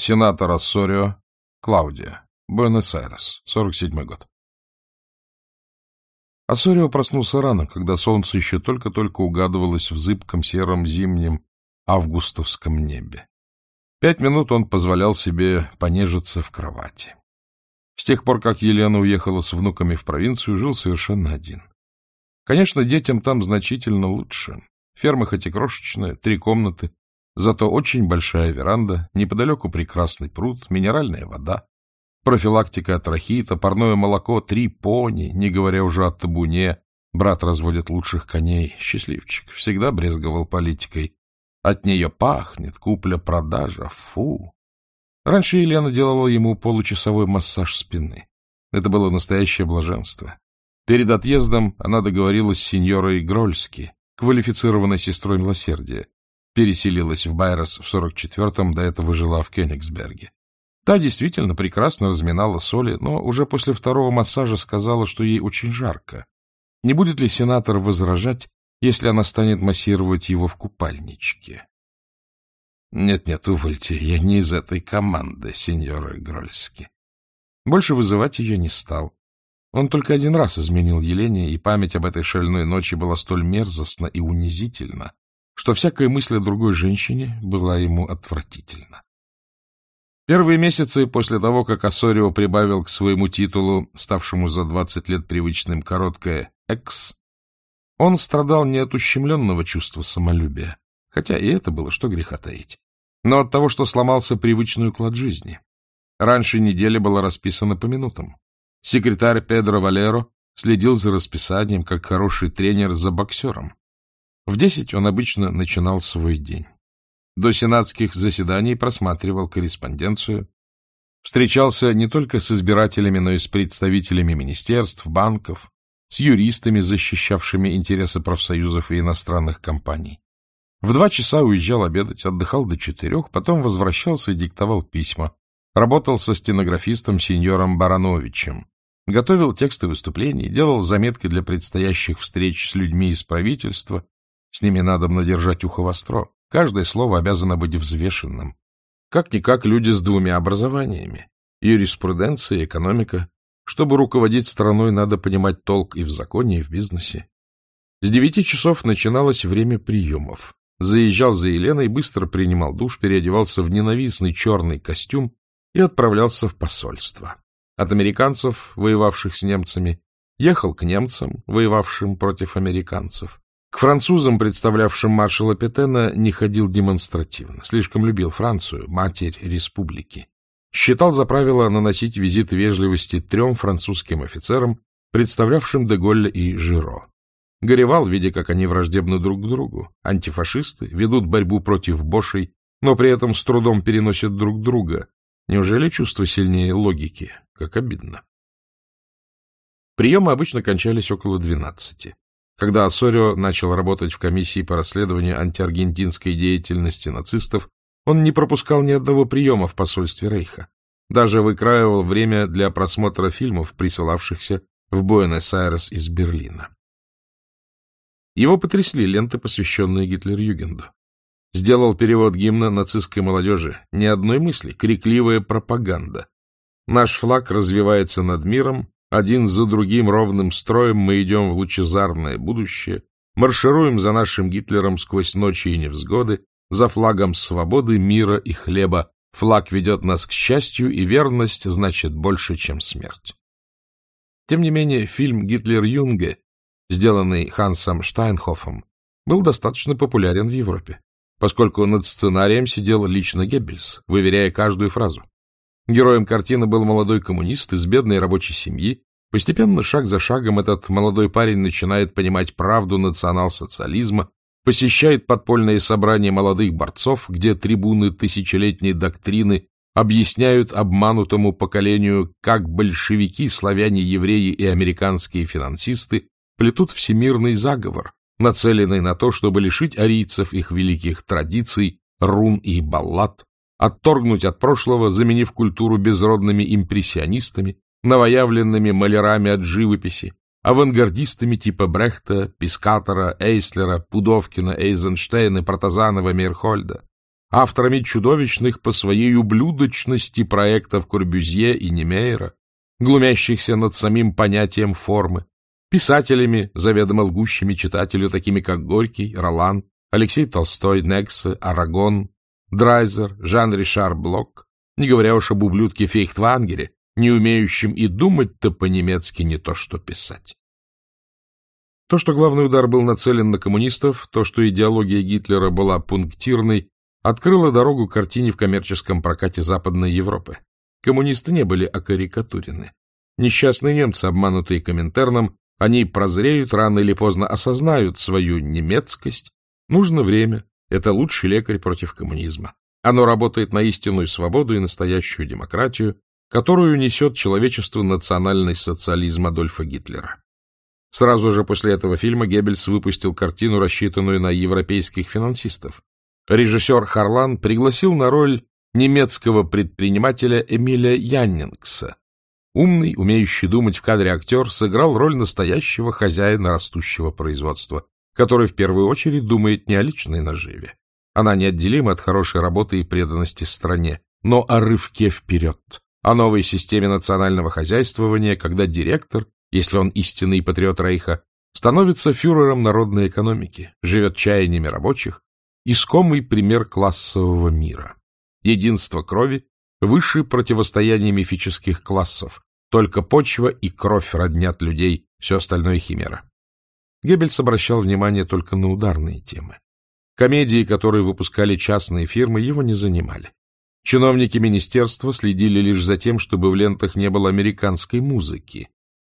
Сенатор Ассорио, Клаудия, Буэнос-Айрес, 47 год. Ассорио проснулся рано, когда солнце еще только-только угадывалось в зыбком сером зимнем августовском небе. Пять минут он позволял себе понежиться в кровати. С тех пор, как Елена уехала с внуками в провинцию, жил совершенно один. Конечно, детям там значительно лучше. Ферма хоть и крошечная, три комнаты, зато очень большая веранда, неподалеку прекрасный пруд, минеральная вода, профилактика от рахита, парное молоко, три пони, не говоря уже о табуне. Брат разводит лучших коней, счастливчик, всегда брезговал политикой. От нее пахнет, купля-продажа, фу. Раньше Елена делала ему получасовой массаж спины. Это было настоящее блаженство. Перед отъездом она договорилась с сеньорой Грольски, квалифицированной сестрой милосердия. Переселилась в Байрос в 44-м, до этого жила в Кёнигсберге. Та действительно прекрасно разминала соли, но уже после второго массажа сказала, что ей очень жарко. Не будет ли сенатор возражать, если она станет массировать его в купальничке? Нет-нет, увольте, я не из этой команды, сеньора Грольски. Больше вызывать ее не стал. Он только один раз изменил Елене, и память об этой шальной ночи была столь мерзостна и унизительна, что всякая мысль о другой женщине была ему отвратительна. Первые месяцы после того, как Ассорио прибавил к своему титулу, ставшему за двадцать лет привычным короткое «экс», он страдал не от ущемленного чувства самолюбия, хотя и это было что греха таить, но от того, что сломался привычный уклад жизни. Раньше неделя была расписана по минутам. Секретарь Педро Валеро следил за расписанием, как хороший тренер за боксером. В десять он обычно начинал свой день. До сенатских заседаний просматривал корреспонденцию, встречался не только с избирателями, но и с представителями министерств, банков, с юристами, защищавшими интересы профсоюзов и иностранных компаний. В два часа уезжал обедать, отдыхал до четырех, потом возвращался и диктовал письма. Работал со стенографистом сеньором Барановичем. Готовил тексты выступлений, делал заметки для предстоящих встреч с людьми из правительства. С ними надо держать ухо востро. Каждое слово обязано быть взвешенным. Как-никак люди с двумя образованиями. Юриспруденция и экономика. Чтобы руководить страной, надо понимать толк и в законе, и в бизнесе. С девяти часов начиналось время приемов. Заезжал за Еленой, быстро принимал душ, переодевался в ненавистный черный костюм и отправлялся в посольство. От американцев, воевавших с немцами, ехал к немцам, воевавшим против американцев. К французам, представлявшим маршала Петена, не ходил демонстративно. Слишком любил Францию, матерь республики. Считал за правило наносить визит вежливости трем французским офицерам, представлявшим Деголля и Жиро. Горевал, видя, как они враждебны друг к другу. Антифашисты ведут борьбу против Бошей, но при этом с трудом переносят друг друга. Неужели чувство сильнее логики? Как обидно. Приемы обычно кончались около двенадцати. Когда Ассорио начал работать в комиссии по расследованию антиаргентинской деятельности нацистов, он не пропускал ни одного приема в посольстве Рейха. Даже выкраивал время для просмотра фильмов, присылавшихся в Буэнос-Айрес из Берлина. Его потрясли ленты, посвященные Гитлер-Югенду. Сделал перевод гимна нацистской молодежи. Ни одной мысли, крикливая пропаганда. Наш флаг развивается над миром, один за другим ровным строем мы идем в лучезарное будущее, маршируем за нашим Гитлером сквозь ночи и невзгоды, за флагом свободы, мира и хлеба. Флаг ведет нас к счастью, и верность значит больше, чем смерть. Тем не менее, фильм «Гитлер-Юнге», сделанный Хансом Штайнхофом, был достаточно популярен в Европе, поскольку над сценарием сидел лично Геббельс, выверяя каждую фразу. Героем картины был молодой коммунист из бедной рабочей семьи. Постепенно, шаг за шагом, этот молодой парень начинает понимать правду национал-социализма, посещает подпольные собрания молодых борцов, где трибуны тысячелетней доктрины объясняют обманутому поколению, как большевики, славяне, евреи и американские финансисты плетут всемирный заговор, нацеленный на то, чтобы лишить арийцев их великих традиций, рун и баллад, отторгнуть от прошлого, заменив культуру безродными импрессионистами, новоявленными малярами от живописи, авангардистами типа Брехта, Пискатора, Эйслера, Пудовкина, Эйзенштейна, Протазанова, Мейрхольда. авторами чудовищных по своей ублюдочности проектов Корбюзье и Немейра, глумящихся над самим понятием формы, писателями, заведомо лгущими читателю, такими как Горький, Ролан, Алексей Толстой, Нексе, Арагон, Драйзер, Жан-Ришар Блок, не говоря уж об ублюдке Фейхтвангере, не умеющем и думать-то по-немецки не то что писать. То, что главный удар был нацелен на коммунистов, то, что идеология Гитлера была пунктирной, открыло дорогу картине в коммерческом прокате Западной Европы. Коммунисты не были окарикатурены. Несчастные немцы, обманутые Коминтерном, они прозреют, рано или поздно осознают свою немецкость. Нужно время. Это лучший лекарь против коммунизма. Оно работает на истинную свободу и настоящую демократию, которую несет человечеству национальный социализм Адольфа Гитлера. Сразу же после этого фильма Геббельс выпустил картину, рассчитанную на европейских финансистов. Режиссер Харлан пригласил на роль немецкого предпринимателя Эмиля Яннингса, Умный, умеющий думать в кадре актер сыграл роль настоящего хозяина растущего производства, который в первую очередь думает не о личной наживе. Она неотделима от хорошей работы и преданности стране, но о рывке вперед, о новой системе национального хозяйствования, когда директор, если он истинный патриот Рейха, становится фюрером народной экономики, живет чаяниями рабочих, искомый пример классового мира. Единство крови выше противостояния мифических классов. Только почва и кровь роднят людей, все остальное — химера. Геббельс обращал внимание только на ударные темы. Комедии, которые выпускали частные фирмы, его не занимали. Чиновники министерства следили лишь за тем, чтобы в лентах не было американской музыки.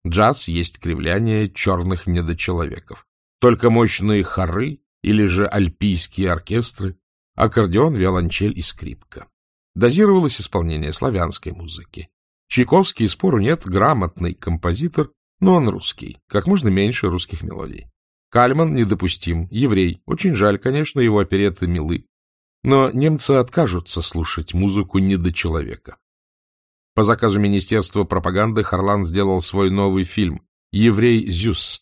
Джаз есть кривляние черных недочеловеков. Только мощные хоры или же альпийские оркестры, аккордеон, виолончель и скрипка дозировалось исполнение славянской музыки. Чайковский, спору нет, грамотный композитор, но он русский, как можно меньше русских мелодий. Кальман недопустим, еврей. Очень жаль, конечно, его опереты милы. Но немцы откажутся слушать музыку недочеловека. По заказу Министерства пропаганды Харлан сделал свой новый фильм «Еврей Зюс».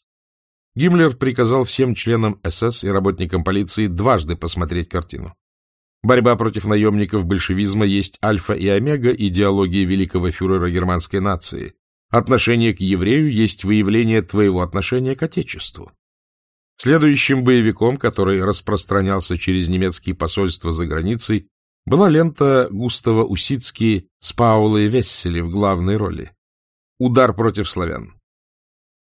Гиммлер приказал всем членам СС и работникам полиции дважды посмотреть картину. Борьба против наемников большевизма есть альфа и омега идеологии великого фюрера германской нации. Отношение к еврею есть выявление твоего отношения к Отечеству. Следующим боевиком, который распространялся через немецкие посольства за границей, была лента Густава Усицки с Паулой Вессели в главной роли. Удар против славян.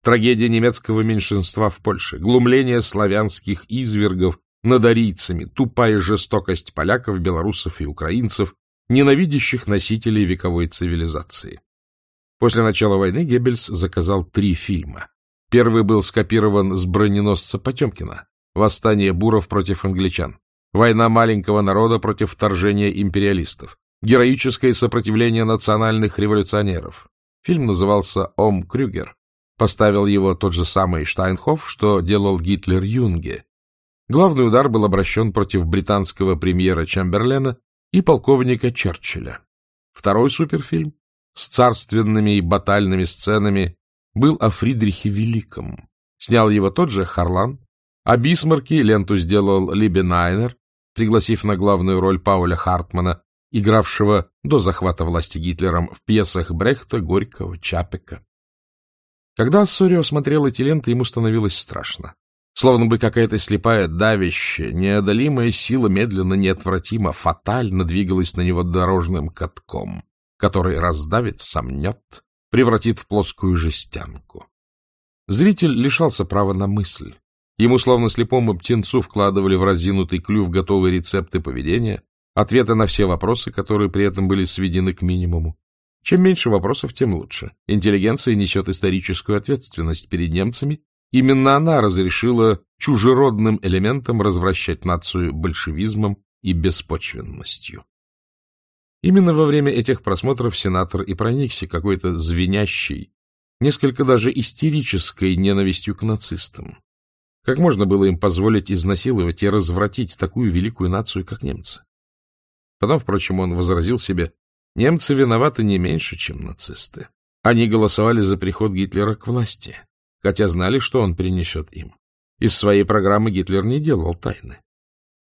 Трагедия немецкого меньшинства в Польше, глумление славянских извергов над арийцами, тупая жестокость поляков, белорусов и украинцев, ненавидящих носителей вековой цивилизации. После начала войны Геббельс заказал три фильма. Первый был скопирован с броненосца Потемкина «Восстание буров против англичан», «Война маленького народа против вторжения империалистов», «Героическое сопротивление национальных революционеров». Фильм назывался «Ом Крюгер». Поставил его тот же самый Штайнхоф, что делал Гитлер Юнге, Главный удар был обращен против британского премьера Чамберлена и полковника Черчилля. Второй суперфильм с царственными и батальными сценами был о Фридрихе Великом. Снял его тот же Харлан, а Бисмарки ленту сделал Либе Найнер, пригласив на главную роль Пауля Хартмана, игравшего до захвата власти Гитлером в пьесах Брехта, Горького, Чапека. Когда Ассорио смотрел эти ленты, ему становилось страшно. Словно бы какая-то слепая, давящая, неодолимая сила медленно, неотвратимо, фатально двигалась на него дорожным катком, который раздавит, сомнет, превратит в плоскую жестянку. Зритель лишался права на мысль. Ему, словно слепому птенцу, вкладывали в разинутый клюв готовые рецепты поведения, ответы на все вопросы, которые при этом были сведены к минимуму. Чем меньше вопросов, тем лучше. Интеллигенция несет историческую ответственность перед немцами Именно она разрешила чужеродным элементам развращать нацию большевизмом и беспочвенностью. Именно во время этих просмотров сенатор и проникся какой-то звенящей, несколько даже истерической ненавистью к нацистам. Как можно было им позволить изнасиловать и развратить такую великую нацию, как немцы? Потом, впрочем, он возразил себе, немцы виноваты не меньше, чем нацисты. Они голосовали за приход Гитлера к власти хотя знали, что он принесет им. Из своей программы Гитлер не делал тайны.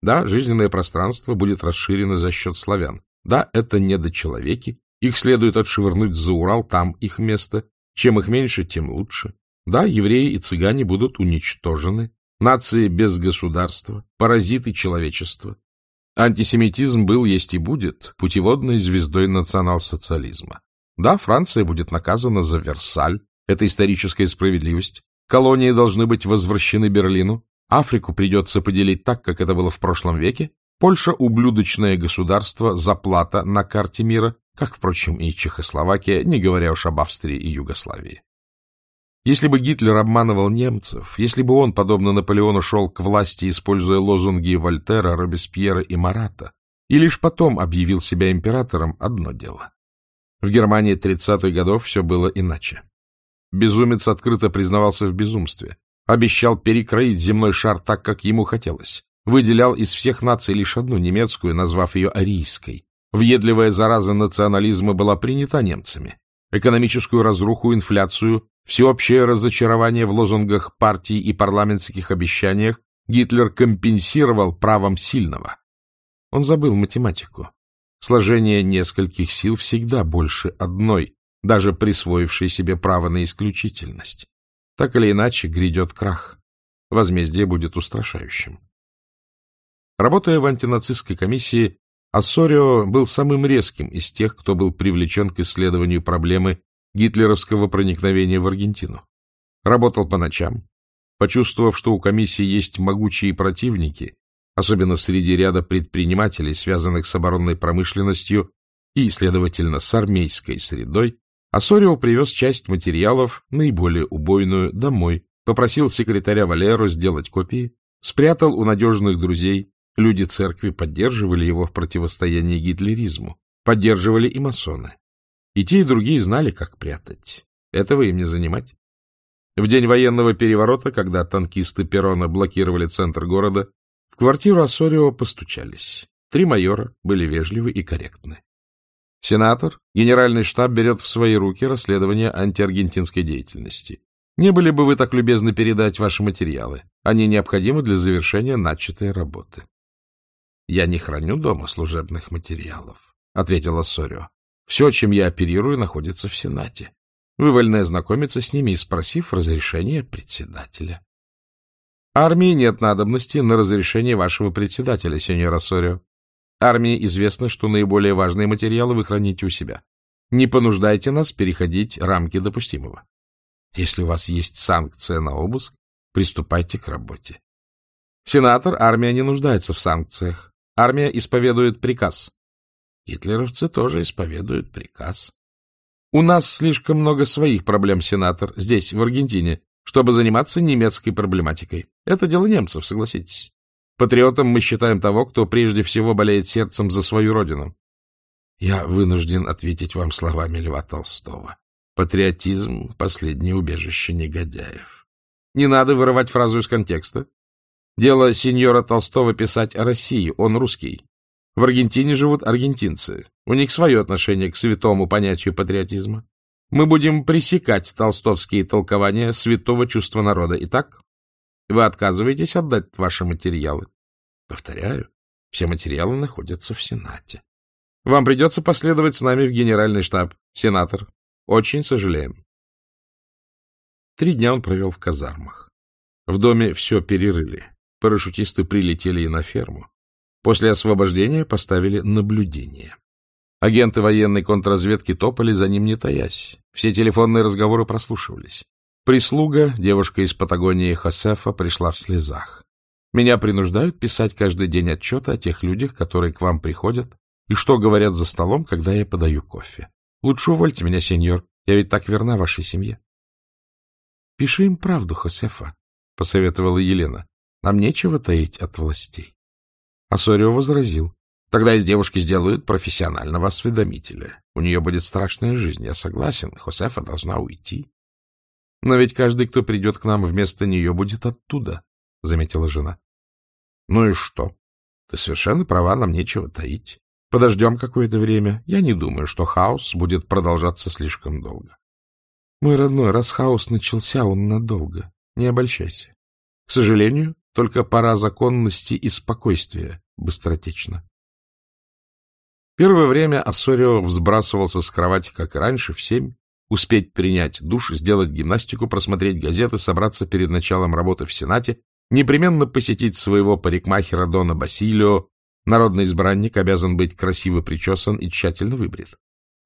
Да, жизненное пространство будет расширено за счет славян. Да, это недочеловеки, их следует отшвырнуть за Урал, там их место. Чем их меньше, тем лучше. Да, евреи и цыгане будут уничтожены. Нации без государства, паразиты человечества. Антисемитизм был, есть и будет путеводной звездой национал-социализма. Да, Франция будет наказана за Версаль, это историческая справедливость. Колонии должны быть возвращены Берлину. Африку придется поделить так, как это было в прошлом веке. Польша — ублюдочное государство, заплата на карте мира, как, впрочем, и Чехословакия, не говоря уж об Австрии и Югославии. Если бы Гитлер обманывал немцев, если бы он, подобно Наполеону, шел к власти, используя лозунги Вольтера, Робеспьера и Марата, и лишь потом объявил себя императором, одно дело. В Германии 30-х годов все было иначе. Безумец открыто признавался в безумстве, обещал перекроить земной шар так, как ему хотелось, выделял из всех наций лишь одну немецкую, назвав ее арийской. Въедливая зараза национализма была принята немцами. Экономическую разруху, инфляцию, всеобщее разочарование в лозунгах партий и парламентских обещаниях Гитлер компенсировал правом сильного. Он забыл математику. Сложение нескольких сил всегда больше одной, даже присвоившей себе право на исключительность. Так или иначе, грядет крах. Возмездие будет устрашающим. Работая в антинацистской комиссии, Ассорио был самым резким из тех, кто был привлечен к исследованию проблемы гитлеровского проникновения в Аргентину. Работал по ночам. Почувствовав, что у комиссии есть могучие противники, особенно среди ряда предпринимателей, связанных с оборонной промышленностью и, следовательно, с армейской средой, Ассорио привез часть материалов, наиболее убойную, домой, попросил секретаря Валеру сделать копии, спрятал у надежных друзей. Люди церкви поддерживали его в противостоянии гитлеризму, поддерживали и масоны. И те, и другие знали, как прятать. Этого им не занимать. В день военного переворота, когда танкисты Перона блокировали центр города, в квартиру Ассорио постучались. Три майора были вежливы и корректны. Сенатор, генеральный штаб берет в свои руки расследование антиаргентинской деятельности. Не были бы вы так любезны передать ваши материалы? Они необходимы для завершения начатой работы. — Я не храню дома служебных материалов, — ответил Ассорио. — Все, чем я оперирую, находится в Сенате. Вы вольны ознакомиться с ними спросив разрешения председателя. — Армии нет надобности на разрешение вашего председателя, сеньор Ассорио. Армии известно, что наиболее важные материалы вы храните у себя. Не понуждайте нас переходить рамки допустимого. Если у вас есть санкция на обыск, приступайте к работе. Сенатор, армия не нуждается в санкциях. Армия исповедует приказ. Гитлеровцы тоже исповедуют приказ. У нас слишком много своих проблем, сенатор, здесь, в Аргентине, чтобы заниматься немецкой проблематикой. Это дело немцев, согласитесь. Патриотом мы считаем того, кто прежде всего болеет сердцем за свою родину. Я вынужден ответить вам словами Льва Толстого. Патриотизм — последнее убежище негодяев. Не надо вырывать фразу из контекста. Дело сеньора Толстого писать о России, он русский. В Аргентине живут аргентинцы. У них свое отношение к святому понятию патриотизма. Мы будем пресекать толстовские толкования святого чувства народа. Итак, вы отказываетесь отдать ваши материалы. Повторяю, все материалы находятся в Сенате. Вам придется последовать с нами в Генеральный штаб, сенатор. Очень сожалеем. Три дня он провел в казармах. В доме все перерыли. Парашютисты прилетели и на ферму. После освобождения поставили наблюдение. Агенты военной контрразведки топали за ним не таясь. Все телефонные разговоры прослушивались. Прислуга, девушка из Патагонии Хосефа, пришла в слезах. Меня принуждают писать каждый день отчеты о тех людях, которые к вам приходят, и что говорят за столом, когда я подаю кофе. Лучше увольте меня, сеньор, я ведь так верна вашей семье. — Пиши им правду, Хосефа, — посоветовала Елена. — Нам нечего таить от властей. Асорио возразил. — Тогда из девушки сделают профессионального осведомителя. У нее будет страшная жизнь, я согласен. Хосефа должна уйти. — Но ведь каждый, кто придет к нам вместо нее, будет оттуда, — заметила жена. — Ну и что? Ты совершенно права, нам нечего таить. Подождем какое-то время. Я не думаю, что хаос будет продолжаться слишком долго. Мой родной, раз хаос начался, он надолго. Не обольщайся. К сожалению, только пора законности и спокойствия быстротечно. Первое время Ассорио взбрасывался с кровати, как и раньше, в семь, успеть принять душ, сделать гимнастику, просмотреть газеты, собраться перед началом работы в Сенате, непременно посетить своего парикмахера Дона Басилио. Народный избранник обязан быть красиво причесан и тщательно выбрит.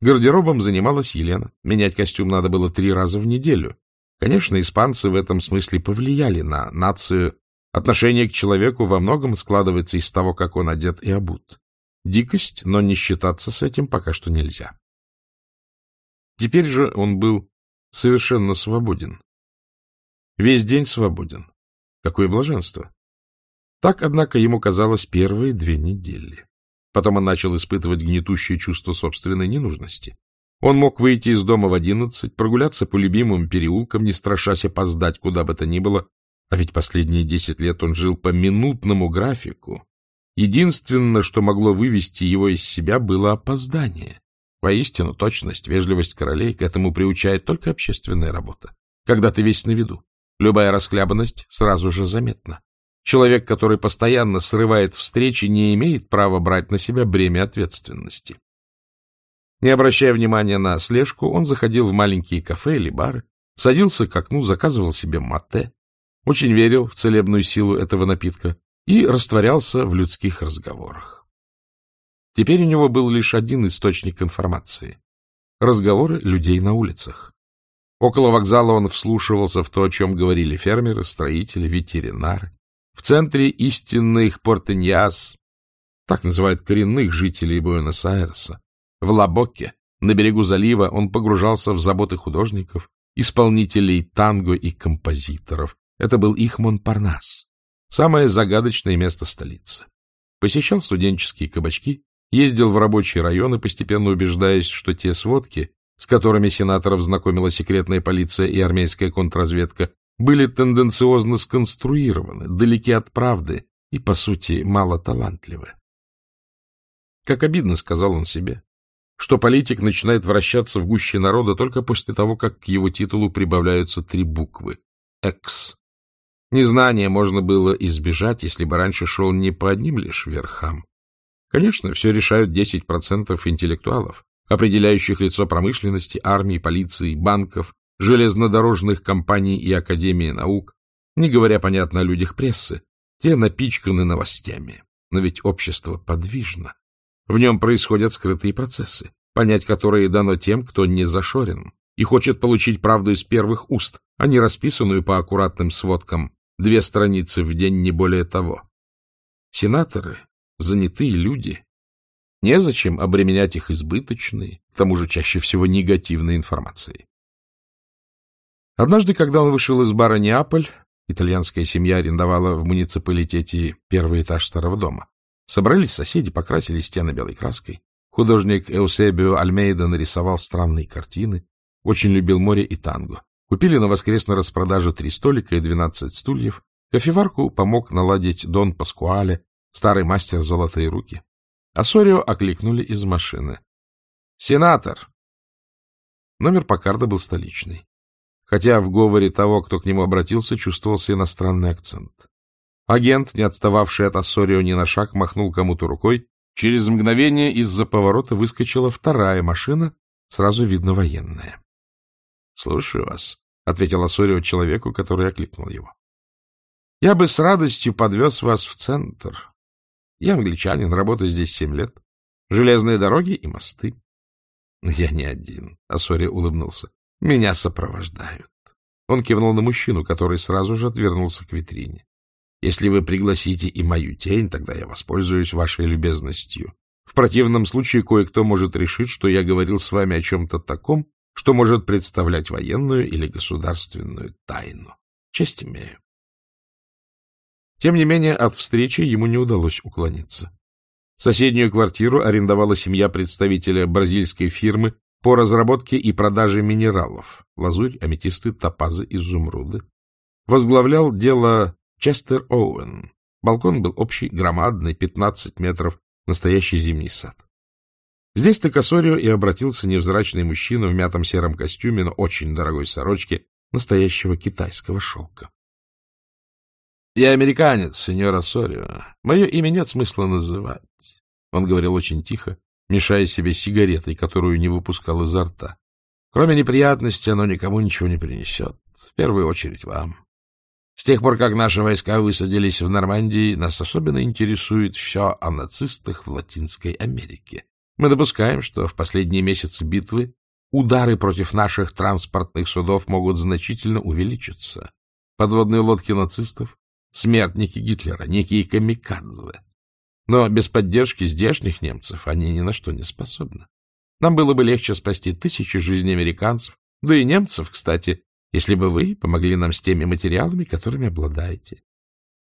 Гардеробом занималась Елена. Менять костюм надо было три раза в неделю. Конечно, испанцы в этом смысле повлияли на нацию. Отношение к человеку во многом складывается из того, как он одет и обут. Дикость, но не считаться с этим пока что нельзя. Теперь же он был совершенно свободен. Весь день свободен. Какое блаженство! Так, однако, ему казалось первые две недели. Потом он начал испытывать гнетущее чувство собственной ненужности. Он мог выйти из дома в одиннадцать, прогуляться по любимым переулкам, не страшась опоздать куда бы то ни было, а ведь последние десять лет он жил по минутному графику. Единственное, что могло вывести его из себя, было опоздание. Воистину, точность, вежливость королей к этому приучает только общественная работа, когда ты весь на виду. Любая расхлябанность сразу же заметна. Человек, который постоянно срывает встречи, не имеет права брать на себя бремя ответственности. Не обращая внимания на слежку, он заходил в маленькие кафе или бары, садился к окну, заказывал себе мате, очень верил в целебную силу этого напитка и растворялся в людских разговорах. Теперь у него был лишь один источник информации — разговоры людей на улицах. Около вокзала он вслушивался в то, о чем говорили фермеры, строители, ветеринары. В центре истинных портеньяс, так называют коренных жителей Буэнос-Айреса, в Лабоке, на берегу залива, он погружался в заботы художников, исполнителей танго и композиторов. Это был их Монпарнас, самое загадочное место столицы. Посещал студенческие кабачки, ездил в рабочие районы, постепенно убеждаясь, что те сводки, с которыми сенаторов знакомила секретная полиция и армейская контрразведка, были тенденциозно сконструированы, далеки от правды и, по сути, мало талантливы. Как обидно, сказал он себе, что политик начинает вращаться в гуще народа только после того, как к его титулу прибавляются три буквы — «Экс». Незнание можно было избежать, если бы раньше шел не по одним лишь верхам. Конечно, все решают 10% интеллектуалов, определяющих лицо промышленности, армии, полиции, банков, железнодорожных компаний и Академии наук, не говоря, понятно, о людях прессы, те напичканы новостями. Но ведь общество подвижно. В нем происходят скрытые процессы, понять которые дано тем, кто не зашорен и хочет получить правду из первых уст, а не расписанную по аккуратным сводкам, две страницы в день, не более того. Сенаторы, занятые люди, незачем обременять их избыточной, к тому же чаще всего негативной информацией. Однажды, когда он вышел из бара «Неаполь», итальянская семья арендовала в муниципалитете первый этаж старого дома. Собрались соседи, покрасили стены белой краской. Художник Эусебио Альмейда нарисовал странные картины, очень любил море и танго. Купили на воскресной распродаже три столика и двенадцать стульев. Кофеварку помог наладить Дон Паскуале, старый мастер золотые руки. Ассорио окликнули из машины. «Сенатор!» Номер Покарда был столичный хотя в говоре того, кто к нему обратился, чувствовался иностранный акцент. Агент, не отстававший от Ассорио ни на шаг, махнул кому-то рукой. Через мгновение из-за поворота выскочила вторая машина, сразу видно военная. — Слушаю вас, — ответил Ассорио человеку, который окликнул его. — Я бы с радостью подвез вас в центр. Я англичанин, работаю здесь семь лет. Железные дороги и мосты. — Я не один, — Ассорио улыбнулся. Меня сопровождают. Он кивнул на мужчину, который сразу же отвернулся к витрине. Если вы пригласите и мою тень, тогда я воспользуюсь вашей любезностью. В противном случае кое-кто может решить, что я говорил с вами о чем-то таком, что может представлять военную или государственную тайну. Честь имею. Тем не менее, от встречи ему не удалось уклониться. Соседнюю квартиру арендовала семья представителя бразильской фирмы по разработке и продаже минералов — лазурь, аметисты, топазы, изумруды. Возглавлял дело Честер Оуэн. Балкон был общий, громадный, 15 метров, настоящий зимний сад. Здесь-то Косорио и обратился невзрачный мужчина в мятом сером костюме, но очень дорогой сорочке, настоящего китайского шелка. — Я американец, сеньор Ассорио. Мое имя нет смысла называть. Он говорил очень тихо, мешая себе сигаретой, которую не выпускал изо рта. Кроме неприятностей, оно никому ничего не принесет. В первую очередь вам. С тех пор, как наши войска высадились в Нормандии, нас особенно интересует все о нацистах в Латинской Америке. Мы допускаем, что в последние месяцы битвы удары против наших транспортных судов могут значительно увеличиться. Подводные лодки нацистов — смертники Гитлера, некие камикадзе. Но без поддержки здешних немцев они ни на что не способны. Нам было бы легче спасти тысячи жизней американцев, да и немцев, кстати, если бы вы помогли нам с теми материалами, которыми обладаете.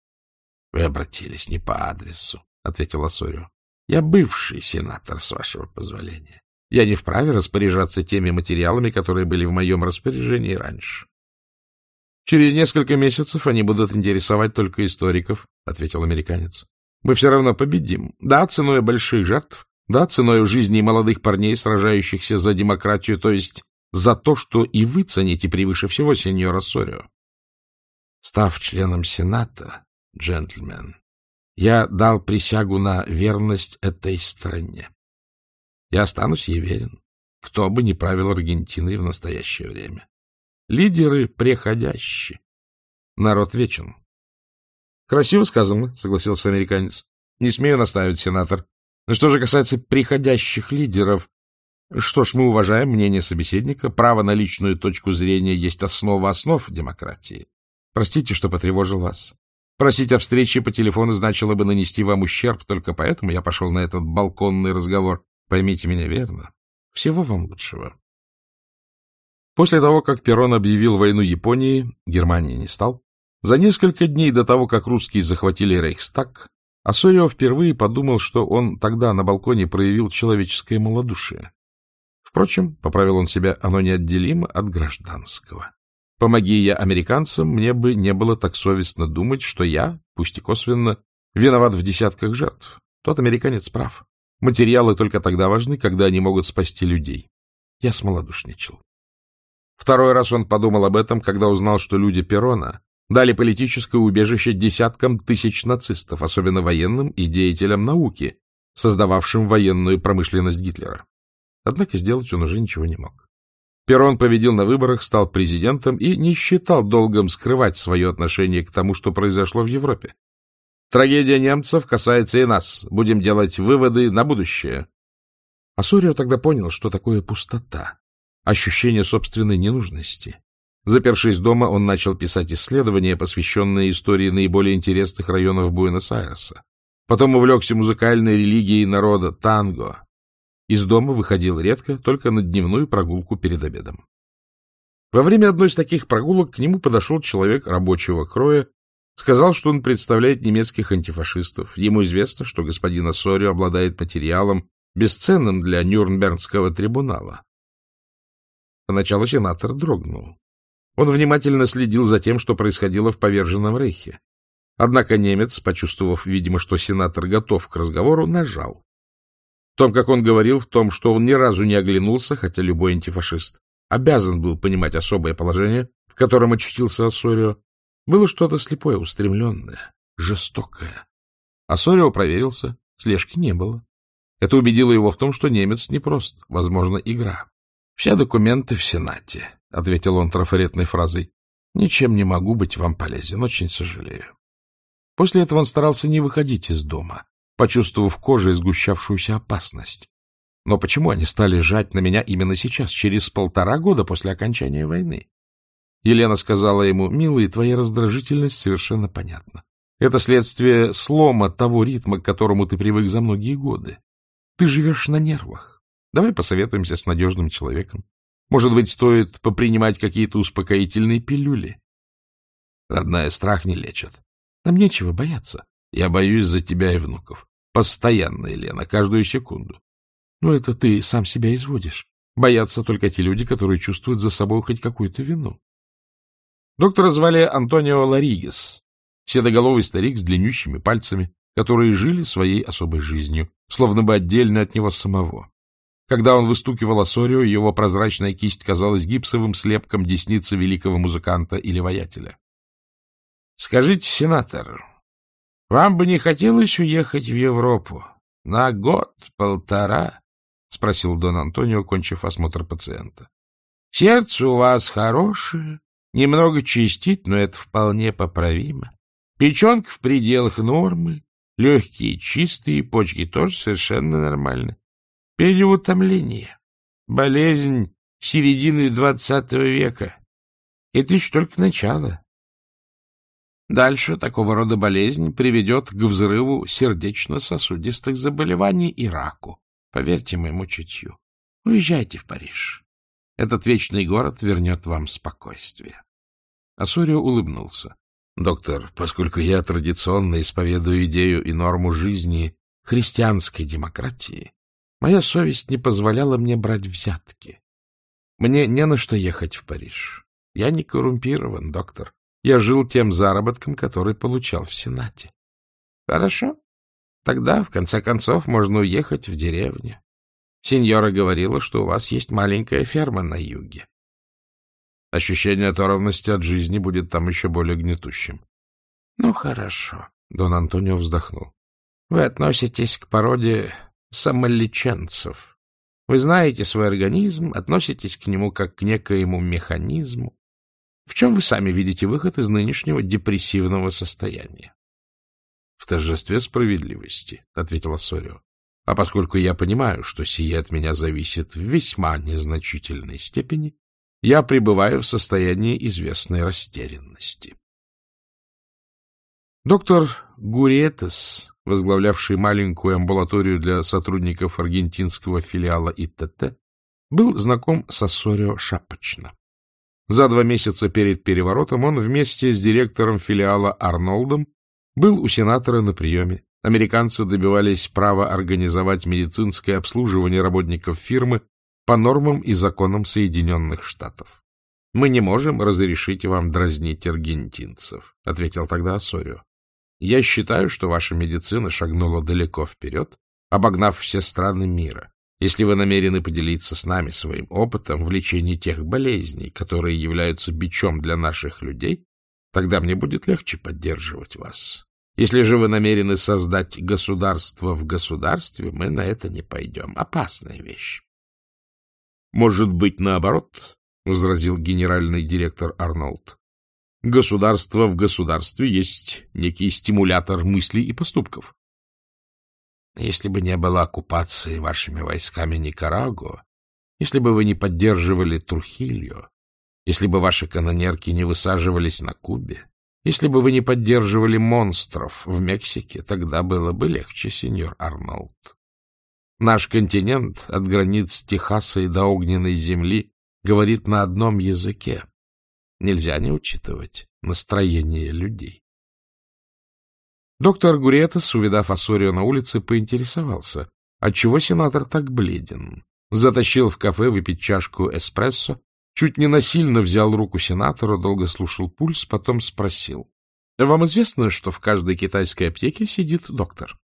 — Вы обратились не по адресу, — ответил Ассорио. — Я бывший сенатор, с вашего позволения. Я не вправе распоряжаться теми материалами, которые были в моем распоряжении раньше. — Через несколько месяцев они будут интересовать только историков, — ответил американец. — Мы все равно победим. Да, ценой больших жертв, да, ценой жизни молодых парней, сражающихся за демократию, то есть за то, что и вы цените превыше всего, сеньор Ассорио. Став членом Сената, джентльмен, я дал присягу на верность этой стране. Я останусь ей верен, кто бы ни правил Аргентиной в настоящее время. Лидеры преходящие. Народ вечен. — Красиво сказано, — согласился американец. — Не смею наставить, сенатор. Но что же касается приходящих лидеров, что ж, мы уважаем мнение собеседника. Право на личную точку зрения есть основа основ демократии. Простите, что потревожил вас. Просить о встрече по телефону значило бы нанести вам ущерб, только поэтому я пошел на этот балконный разговор. Поймите меня верно. Всего вам лучшего. После того, как Перрон объявил войну Японии, Германии не стал, за несколько дней до того, как русские захватили Рейхстаг, Ассорио впервые подумал, что он тогда на балконе проявил человеческое малодушие. Впрочем, поправил он себя, оно неотделимо от гражданского. Помоги я американцам, мне бы не было так совестно думать, что я, пусть и косвенно, виноват в десятках жертв. Тот американец прав. Материалы только тогда важны, когда они могут спасти людей. Я смолодушничал. Второй раз он подумал об этом, когда узнал, что люди Перона дали политическое убежище десяткам тысяч нацистов, особенно военным и деятелям науки, создававшим военную промышленность Гитлера. Однако сделать он уже ничего не мог. Перрон победил на выборах, стал президентом и не считал долгом скрывать свое отношение к тому, что произошло в Европе. Трагедия немцев касается и нас. Будем делать выводы на будущее. Асурио тогда понял, что такое пустота, ощущение собственной ненужности. Запершись дома, он начал писать исследования, посвященные истории наиболее интересных районов Буэнос-Айреса. Потом увлекся музыкальной религией народа танго, из дома выходил редко, только на дневную прогулку перед обедом. Во время одной из таких прогулок к нему подошел человек рабочего кроя, сказал, что он представляет немецких антифашистов. Ему известно, что господин Ассорио обладает материалом, бесценным для Нюрнбергского трибунала. Поначалу сенатор дрогнул. Он внимательно следил за тем, что происходило в поверженном рейхе. Однако немец, почувствовав, видимо, что сенатор готов к разговору, нажал. В том, как он говорил, в том, что он ни разу не оглянулся, хотя любой антифашист обязан был понимать особое положение, в котором очутился Ассорио, было что-то слепое, устремленное, жестокое. Ассорио проверился, слежки не было. Это убедило его в том, что немец непрост, возможно, игра. — Все документы в Сенате, — ответил он трафаретной фразой. — Ничем не могу быть вам полезен, очень сожалею. После этого он старался не выходить из дома, почувствовав кожей сгущавшуюся опасность. Но почему они стали жать на меня именно сейчас, через полтора года после окончания войны? Елена сказала ему, «Милый, твоя раздражительность совершенно понятна. Это следствие слома того ритма, к которому ты привык за многие годы. Ты живешь на нервах. Давай посоветуемся с надежным человеком. Может быть, стоит попринимать какие-то успокоительные пилюли? Родная, страх не лечат. Нам нечего бояться. Я боюсь за тебя и внуков. Постоянно, Елена, каждую секунду. Ну, это ты сам себя изводишь. Боятся только те люди, которые чувствуют за собой хоть какую-то вину. Доктора звали Антонио Ларигес, седоголовый старик с длиннющими пальцами, которые жили своей особой жизнью, словно бы отдельно от него самого. Когда он выстукивал Ассорио, его прозрачная кисть казалась гипсовым слепком десницы великого музыканта или воятеля. — Скажите, сенатор, вам бы не хотелось уехать в Европу на год-полтора? — спросил Дон Антонио, кончив осмотр пациента. — Сердце у вас хорошее, немного чистит, но это вполне поправимо. Печенка в пределах нормы, легкие чистые, почки тоже совершенно нормальны. Переутомление, болезнь середины двадцатого века. Это еще только начало. Дальше такого рода болезнь приведет к взрыву сердечно-сосудистых заболеваний и раку. Поверьте моему чутью. Уезжайте в Париж. Этот вечный город вернет вам спокойствие. Асурио улыбнулся. — Доктор, поскольку я традиционно исповедую идею и норму жизни христианской демократии, моя совесть не позволяла мне брать взятки. Мне не на что ехать в Париж. Я не коррумпирован, доктор. Я жил тем заработком, который получал в Сенате. Хорошо. Тогда, в конце концов, можно уехать в деревню. Сеньора говорила, что у вас есть маленькая ферма на юге. Ощущение оторванности от жизни будет там еще более гнетущим. — Ну, хорошо, — Дон Антонио вздохнул. — Вы относитесь к породе самолеченцев. Вы знаете свой организм, относитесь к нему как к некоему механизму. В чем вы сами видите выход из нынешнего депрессивного состояния? — В торжестве справедливости, — ответил Ассорио. — А поскольку я понимаю, что сие от меня зависит в весьма незначительной степени, я пребываю в состоянии известной растерянности. Доктор Гуриетес, возглавлявший маленькую амбулаторию для сотрудников аргентинского филиала ИТТ, был знаком с Ассорио шапочно. За два месяца перед переворотом он вместе с директором филиала Арнолдом был у сенатора на приеме. Американцы добивались права организовать медицинское обслуживание работников фирмы по нормам и законам Соединенных Штатов. — Мы не можем разрешить вам дразнить аргентинцев, — ответил тогда Ассорио. — Я считаю, что ваша медицина шагнула далеко вперед, обогнав все страны мира. Если вы намерены поделиться с нами своим опытом в лечении тех болезней, которые являются бичом для наших людей, тогда мне будет легче поддерживать вас. Если же вы намерены создать государство в государстве, мы на это не пойдем. Опасная вещь. — Может быть, наоборот, — возразил генеральный директор Арнольд. — Государство в государстве есть некий стимулятор мыслей и поступков. Если бы не было оккупации вашими войсками Никарагуа, если бы вы не поддерживали Трухильо, если бы ваши канонерки не высаживались на Кубе, если бы вы не поддерживали монстров в Мексике, тогда было бы легче, сеньор Арнольд. Наш континент от границ Техаса и до огненной земли говорит на одном языке. Нельзя не учитывать настроение людей. Доктор Гуретас, увидав Ассорио на улице, поинтересовался, отчего сенатор так бледен. Затащил в кафе выпить чашку эспрессо, чуть не насильно взял руку сенатора, долго слушал пульс, потом спросил. — Вам известно, что в каждой китайской аптеке сидит доктор?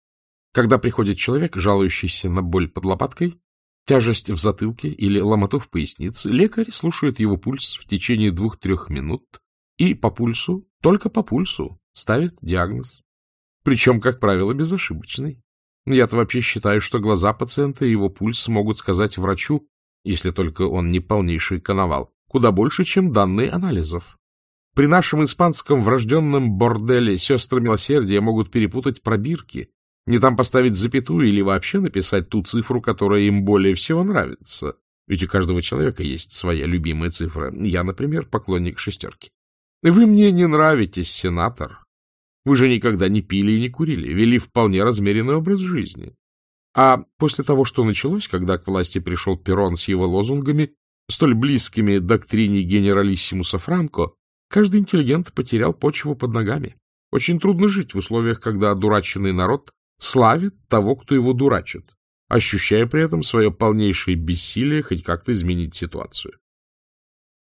Когда приходит человек, жалующийся на боль под лопаткой, тяжесть в затылке или ломоту в пояснице, лекарь слушает его пульс в течение двух-трех минут и по пульсу, только по пульсу, ставит диагноз. Причем, как правило, безошибочный. Я-то вообще считаю, что глаза пациента и его пульс могут сказать врачу, если только он не полнейший коновал, куда больше, чем данные анализов. При нашем испанском врожденном борделе сестры милосердия могут перепутать пробирки, не там поставить запятую или вообще написать ту цифру, которая им более всего нравится. Ведь у каждого человека есть своя любимая цифра. Я, например, поклонник шестерки. Вы мне не нравитесь, сенатор, вы же никогда не пили и не курили, вели вполне размеренный образ жизни. А после того, что началось, когда к власти пришел Перрон с его лозунгами, столь близкими доктрине генералиссимуса Франко, каждый интеллигент потерял почву под ногами. Очень трудно жить в условиях, когда одураченный народ славит того, кто его дурачит, ощущая при этом свое полнейшее бессилие хоть как-то изменить ситуацию.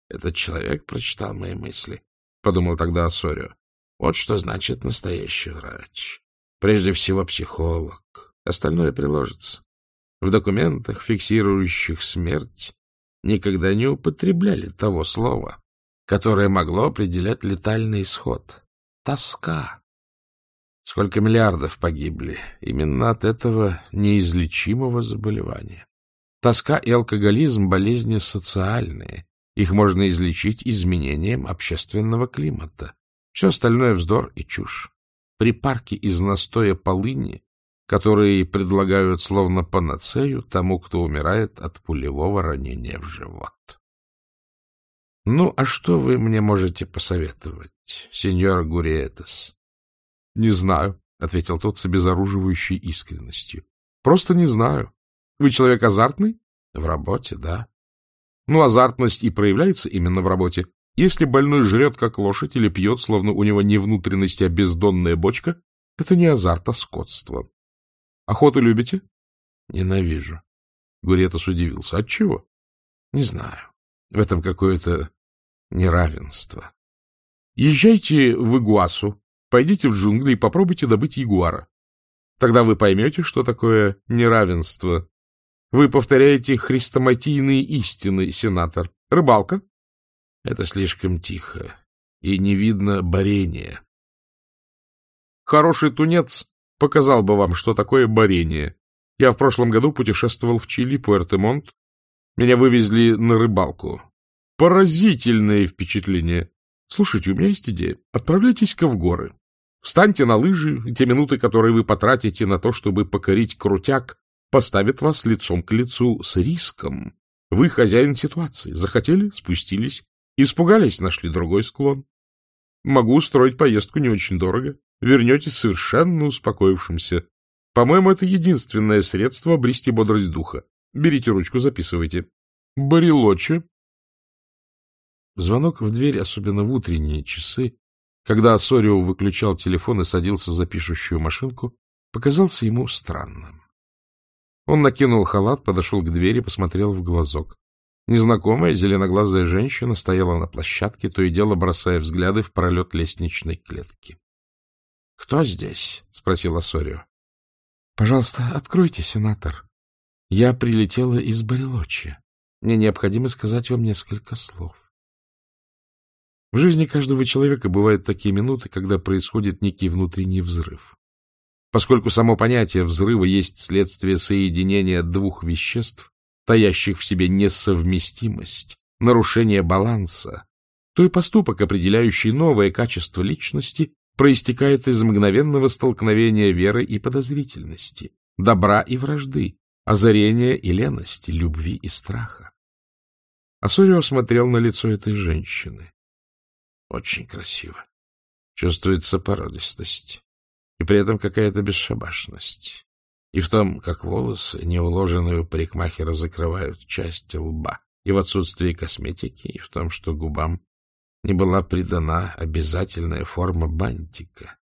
«Этот человек прочитал мои мысли», — подумал тогда Ассорио. Вот что значит настоящий врач. Прежде всего психолог. Остальное приложится. В документах, фиксирующих смерть, никогда не употребляли того слова, которое могло определять летальный исход. тоска. Сколько миллиардов погибли именно от этого неизлечимого заболевания. Тоска и алкоголизм — болезни социальные. Их можно излечить изменением общественного климата. Все остальное — вздор и чушь. Припарки из настоя полыни, которые предлагают словно панацею тому, кто умирает от пулевого ранения в живот. — Ну, а что вы мне можете посоветовать, сеньор Гуриетес? — Не знаю, — ответил тот с обезоруживающей искренностью. — Просто не знаю. Вы человек азартный? В работе, да. Ну, азартность и проявляется именно в работе. Если больной жрет, как лошадь, или пьет, словно у него не внутренность, а бездонная бочка, это не азарт, а скотство. Охоту любите? Ненавижу. Гуретос удивился. Отчего? Не знаю. В этом какое-то неравенство. Езжайте в Игуасу, пойдите в джунгли и попробуйте добыть ягуара. Тогда вы поймете, что такое неравенство вы повторяете хрестоматийные истины, сенатор. Рыбалка? Это слишком тихо, и не видно борения. Хороший тунец показал бы вам, что такое борение. Я в прошлом году путешествовал в Чили, Пуэрто-Монт. Меня вывезли на рыбалку. Поразительное впечатление. Слушайте, у меня есть идея. Отправляйтесь-ка в горы. Встаньте на лыжи, те минуты, которые вы потратите на то, чтобы покорить крутяк, поставит вас лицом к лицу с риском. Вы хозяин ситуации. Захотели — спустились. Испугались — нашли другой склон. Могу устроить поездку не очень дорого. Вернетесь совершенно успокоившимся. По-моему, это единственное средство обрести бодрость духа. Берите ручку, записывайте. Барилочи. Звонок в дверь, особенно в утренние часы, когда Асорио выключал телефон и садился за пишущую машинку, показался ему странным. Он накинул халат, подошел к двери, посмотрел в глазок. Незнакомая зеленоглазая женщина стояла на площадке, то и дело бросая взгляды в пролет лестничной клетки. — Кто здесь? — спросила Сорио. — Пожалуйста, откройте, сенатор. Я прилетела из Барелочи. Мне необходимо сказать вам несколько слов. В жизни каждого человека бывают такие минуты, когда происходит некий внутренний взрыв. Поскольку само понятие взрыва есть следствие соединения двух веществ, таящих в себе несовместимость, нарушение баланса, то и поступок, определяющий новое качество личности, проистекает из мгновенного столкновения веры и подозрительности, добра и вражды, озарения и лености, любви и страха. Асорио смотрел на лицо этой женщины. Очень красиво. Чувствуется породистость и при этом какая-то бесшабашность. И в том, как волосы, неуложенные у парикмахера, закрывают часть лба, и в отсутствии косметики, и в том, что губам не была придана обязательная форма бантика.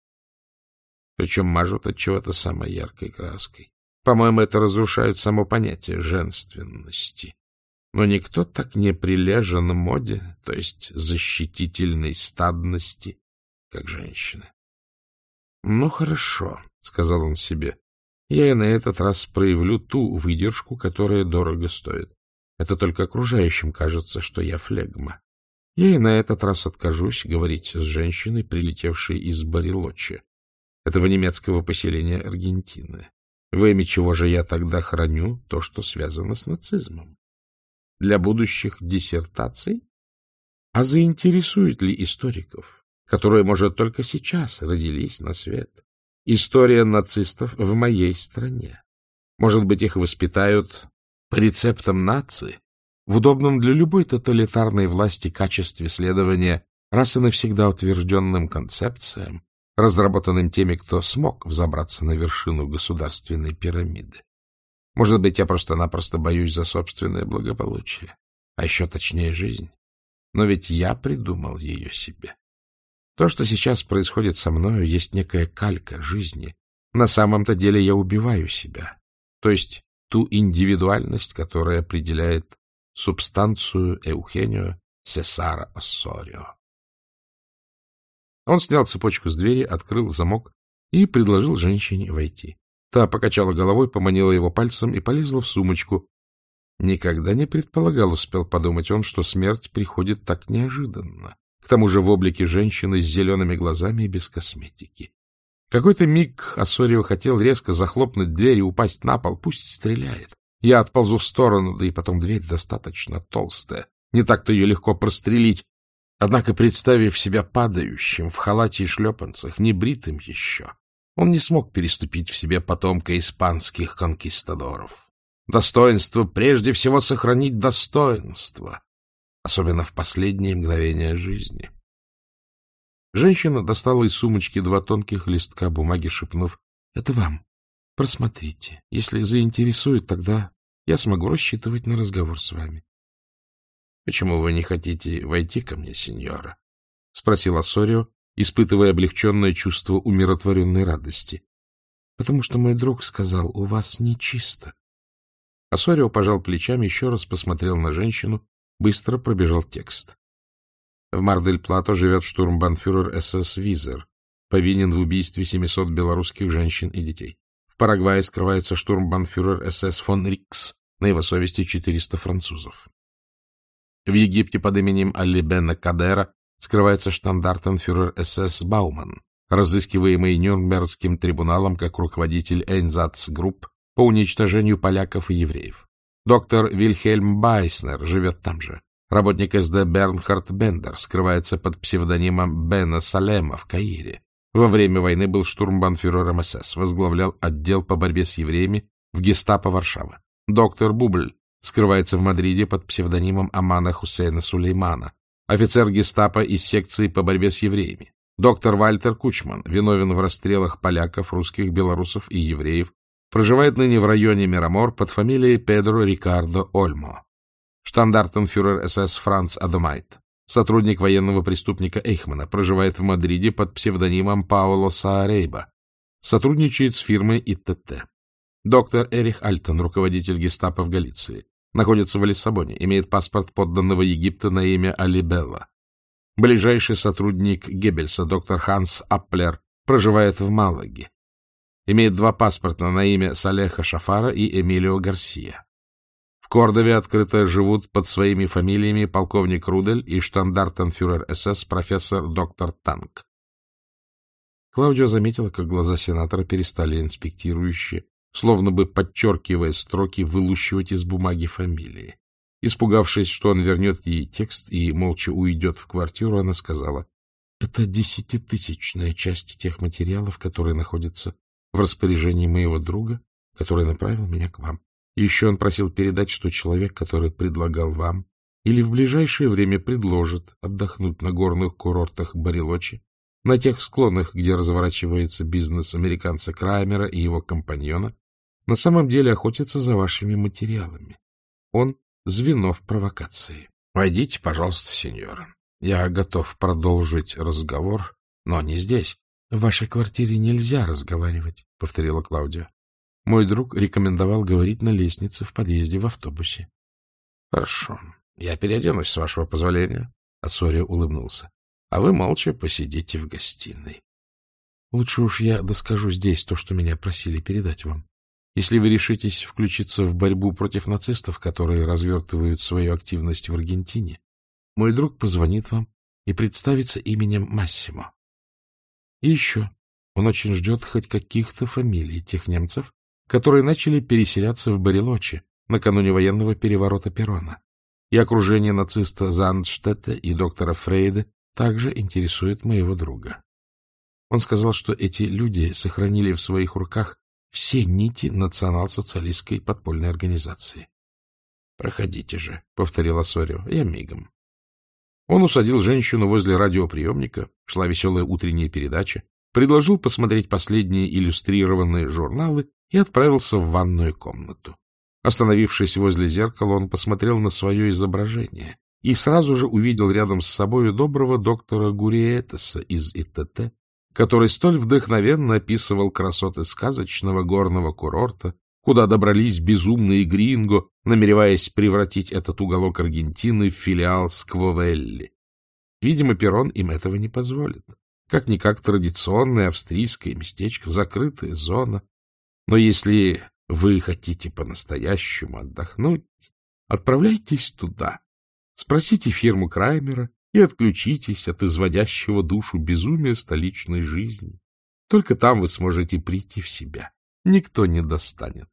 Причем мажут от чего-то самой яркой краской. По-моему, это разрушает само понятие женственности. Но никто так не прилежен моде, то есть защитительной стадности, как женщины. — Ну, хорошо, — сказал он себе. — Я и на этот раз проявлю ту выдержку, которая дорого стоит. Это только окружающим кажется, что я флегма. Я и на этот раз откажусь говорить с женщиной, прилетевшей из Барилочи, этого немецкого поселения Аргентины. Во имя чего же я тогда храню то, что связано с нацизмом? Для будущих диссертаций? А заинтересует ли историков? которые, может, только сейчас родились на свет. История нацистов в моей стране. Может быть, их воспитают по рецептам нации, в удобном для любой тоталитарной власти качестве следования раз и навсегда утвержденным концепциям, разработанным теми, кто смог взобраться на вершину государственной пирамиды. Может быть, я просто-напросто боюсь за собственное благополучие, а еще точнее жизнь. Но ведь я придумал ее себе. То, что сейчас происходит со мною, есть некая калька жизни. На самом-то деле я убиваю себя, то есть ту индивидуальность, которая определяет субстанцию Эухенио Сесара Оссорио. Он снял цепочку с двери, открыл замок и предложил женщине войти. Та покачала головой, поманила его пальцем и полезла в сумочку. Никогда не предполагал, успел подумать он, что смерть приходит так неожиданно к тому же в облике женщины с зелеными глазами и без косметики. Какой-то миг Ассорио хотел резко захлопнуть дверь и упасть на пол. Пусть стреляет. Я отползу в сторону, да и потом дверь достаточно толстая. Не так-то ее легко прострелить. Однако, представив себя падающим в халате и шлепанцах, небритым еще, он не смог переступить в себе потомка испанских конкистадоров. Достоинство, прежде всего, сохранить достоинство, особенно в последние мгновения жизни. Женщина достала из сумочки два тонких листка бумаги, шепнув, — Это вам. Просмотрите. Если заинтересует, тогда я смогу рассчитывать на разговор с вами. — Почему вы не хотите войти ко мне, сеньора? — спросил Ассорио, испытывая облегченное чувство умиротворенной радости. — Потому что мой друг сказал, у вас нечисто. Ассорио пожал плечами, еще раз посмотрел на женщину, быстро пробежал текст. В Мардель-Плато живет штурмбанфюрер СС Визер, повинен в убийстве 700 белорусских женщин и детей. В Парагвае скрывается штурмбанфюрер СС фон Рикс, на его совести 400 французов. В Египте под именем Алибена Кадера скрывается штандартенфюрер СС Бауман, разыскиваемый Нюрнбергским трибуналом как руководитель Эйнзац-групп по уничтожению поляков и евреев. Доктор Вильхельм Байснер живет там же. Работник СД Бернхард Бендер скрывается под псевдонимом Бена Салема в Каире. Во время войны был штурмбанфюрером СС, возглавлял отдел по борьбе с евреями в гестапо Варшавы. Доктор Бубль скрывается в Мадриде под псевдонимом Амана Хусейна Сулеймана, офицер гестапо из секции по борьбе с евреями. Доктор Вальтер Кучман виновен в расстрелах поляков, русских, белорусов и евреев, проживает ныне в районе Мирамор под фамилией Педро Рикардо Ольмо. Штандартенфюрер СС Франц Адамайт, сотрудник военного преступника Эйхмана, проживает в Мадриде под псевдонимом Паоло Саарейба, сотрудничает с фирмой ИТТ. Доктор Эрих Альтон, руководитель гестапо в Галиции. Находится в Лиссабоне, имеет паспорт подданного Египта на имя Алибелла. Ближайший сотрудник Геббельса, доктор Ханс Апплер, проживает в Малаге. Имеет два паспорта на имя Салеха Шафара и Эмилио Гарсия. В Кордове открыто живут под своими фамилиями полковник Рудель и штандартенфюрер СС профессор доктор Танк. Клаудио заметила, как глаза сенатора перестали инспектирующие словно бы подчеркивая строки, вылущивать из бумаги фамилии. Испугавшись, что он вернет ей текст и молча уйдет в квартиру, она сказала, — Это десятитысячная часть тех материалов, которые находятся в распоряжении моего друга, который направил меня к вам. Еще он просил передать, что человек, который предлагал вам или в ближайшее время предложит отдохнуть на горных курортах Барилочи, на тех склонах, где разворачивается бизнес американца Краймера и его компаньона, на самом деле охотится за вашими материалами. Он — звено в провокации. — Войдите, пожалуйста, сеньор. Я готов продолжить разговор, но не здесь. — В вашей квартире нельзя разговаривать, — повторила Клаудия. Мой друг рекомендовал говорить на лестнице в подъезде в автобусе. — Хорошо. Я переоденусь, с вашего позволения. Ассория улыбнулся. — А вы молча посидите в гостиной. — Лучше уж я доскажу здесь то, что меня просили передать вам. Если вы решитесь включиться в борьбу против нацистов, которые развертывают свою активность в Аргентине, мой друг позвонит вам и представится именем Массимо. И еще, он очень ждет хоть каких-то фамилий тех немцев, которые начали переселяться в Барилочи накануне военного переворота Перона. И окружение нациста Зандштетта и доктора Фрейда также интересует моего друга. Он сказал, что эти люди сохранили в своих руках все нити национал-социалистской подпольной организации. — Проходите же, — повторил Осорио, — я мигом. Он усадил женщину возле радиоприемника, шла веселая утренняя передача, предложил посмотреть последние иллюстрированные журналы и отправился в ванную комнату. Остановившись возле зеркала, он посмотрел на свое изображение и сразу же увидел рядом с собой доброго доктора Гуриетеса из ИТТ, который столь вдохновенно описывал красоты сказочного горного курорта, куда добрались безумные гринго, намереваясь превратить этот уголок Аргентины в филиал Сквовелли. Видимо, Перрон им этого не позволит. Как-никак традиционное австрийское местечко, закрытая зона. Но если вы хотите по-настоящему отдохнуть, отправляйтесь туда. Спросите фирму Краймера и отключитесь от изводящего душу безумия столичной жизни. Только там вы сможете прийти в себя. Никто не достанет.